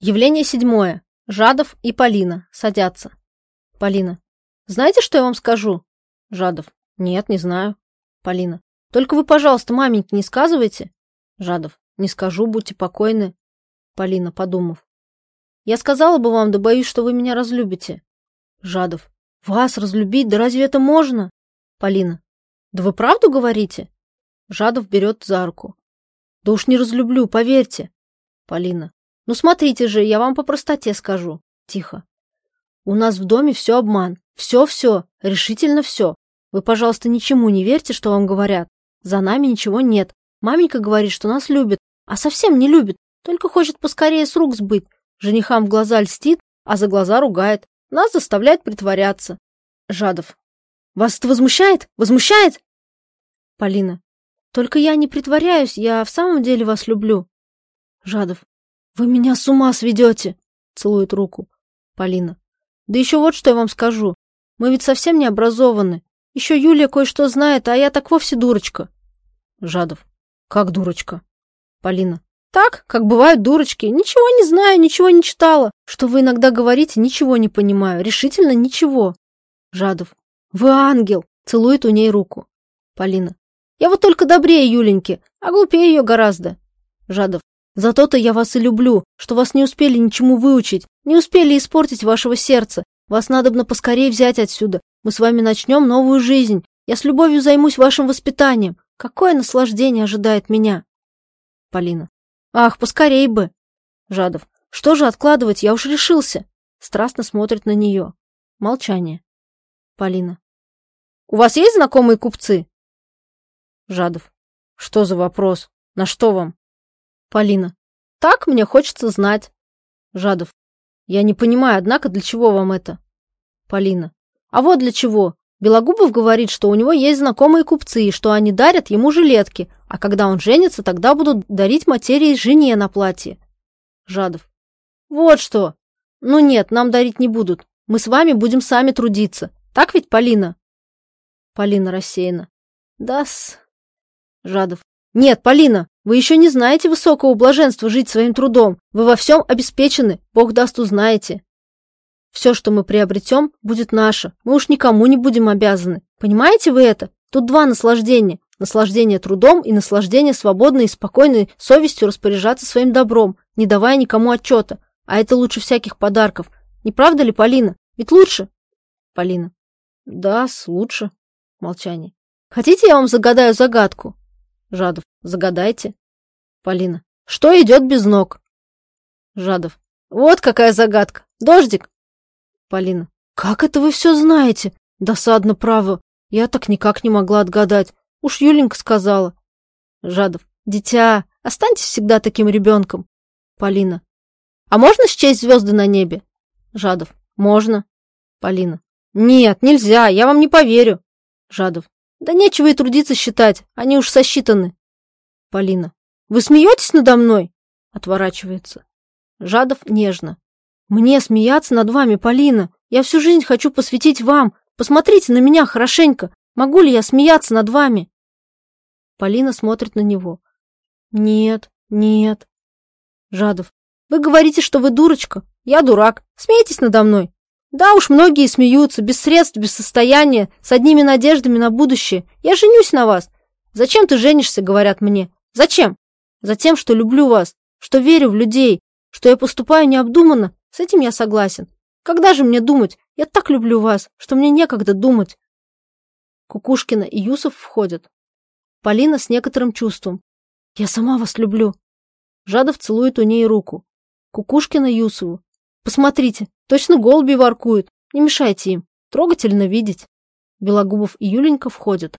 Явление седьмое. Жадов и Полина садятся. Полина. Знаете, что я вам скажу? Жадов. Нет, не знаю. Полина. Только вы, пожалуйста, маменьке не сказывайте. Жадов. Не скажу, будьте покойны. Полина, подумав. Я сказала бы вам, да боюсь, что вы меня разлюбите. Жадов. Вас разлюбить? Да разве это можно? Полина. Да вы правду говорите? Жадов берет за руку. Да уж не разлюблю, поверьте. Полина. Ну смотрите же, я вам по простоте скажу. Тихо. У нас в доме все обман. Все-все, решительно все. Вы, пожалуйста, ничему не верьте, что вам говорят. За нами ничего нет. Маменька говорит, что нас любит, а совсем не любит, только хочет поскорее с рук сбыть. Женихам в глаза льстит, а за глаза ругает. Нас заставляет притворяться. Жадов. Вас это возмущает? Возмущает? Полина. Только я не притворяюсь, я в самом деле вас люблю. Жадов. «Вы меня с ума сведете!» — целует руку. Полина. «Да еще вот что я вам скажу. Мы ведь совсем не образованы. Еще Юлия кое-что знает, а я так вовсе дурочка». Жадов. «Как дурочка?» Полина. «Так, как бывают дурочки. Ничего не знаю, ничего не читала. Что вы иногда говорите, ничего не понимаю. Решительно ничего». Жадов. «Вы ангел!» — целует у ней руку. Полина. «Я вот только добрее Юленьки, а глупее ее гораздо». Жадов. За то-то я вас и люблю, что вас не успели ничему выучить, не успели испортить вашего сердца. Вас надобно поскорее взять отсюда. Мы с вами начнем новую жизнь. Я с любовью займусь вашим воспитанием. Какое наслаждение ожидает меня? Полина. Ах, поскорей бы. Жадов. Что же откладывать, я уж решился. Страстно смотрит на нее. Молчание. Полина. У вас есть знакомые купцы? Жадов. Что за вопрос? На что вам? Полина. Так мне хочется знать. Жадов. Я не понимаю, однако, для чего вам это? Полина. А вот для чего. Белогубов говорит, что у него есть знакомые купцы, и что они дарят ему жилетки, а когда он женится, тогда будут дарить материи жене на платье. Жадов. Вот что. Ну нет, нам дарить не будут. Мы с вами будем сами трудиться. Так ведь, Полина? Полина рассеяна. Да-с. Жадов. Нет, Полина, вы еще не знаете высокого блаженства жить своим трудом. Вы во всем обеспечены, Бог даст, узнаете. Все, что мы приобретем, будет наше. Мы уж никому не будем обязаны. Понимаете вы это? Тут два наслаждения. Наслаждение трудом и наслаждение свободной и спокойной совестью распоряжаться своим добром, не давая никому отчета. А это лучше всяких подарков. Не правда ли, Полина? Ведь лучше? Полина. Да, лучше. Молчание. Хотите, я вам загадаю загадку? Жадов. Загадайте. Полина. Что идет без ног? Жадов. Вот какая загадка. Дождик. Полина. Как это вы все знаете? Досадно, право. Я так никак не могла отгадать. Уж Юленька сказала. Жадов. Дитя, останьтесь всегда таким ребенком. Полина. А можно счесть звезды на небе? Жадов. Можно. Полина. Нет, нельзя, я вам не поверю. Жадов. Да нечего и трудиться считать, они уж сосчитаны. Полина. Вы смеетесь надо мной? Отворачивается. Жадов нежно. Мне смеяться над вами, Полина. Я всю жизнь хочу посвятить вам. Посмотрите на меня хорошенько. Могу ли я смеяться над вами? Полина смотрит на него. Нет, нет. Жадов. Вы говорите, что вы дурочка. Я дурак. Смейтесь надо мной. Да уж, многие смеются, без средств, без состояния, с одними надеждами на будущее. Я женюсь на вас. Зачем ты женишься, говорят мне. Зачем? Затем, что люблю вас, что верю в людей, что я поступаю необдуманно, с этим я согласен. Когда же мне думать? Я так люблю вас, что мне некогда думать. Кукушкина и Юсов входят. Полина с некоторым чувством. Я сама вас люблю. Жадов целует у ней руку. Кукушкина Юсову. Посмотрите, точно голуби воркуют. Не мешайте им. Трогательно видеть. Белогубов и Юленька входят.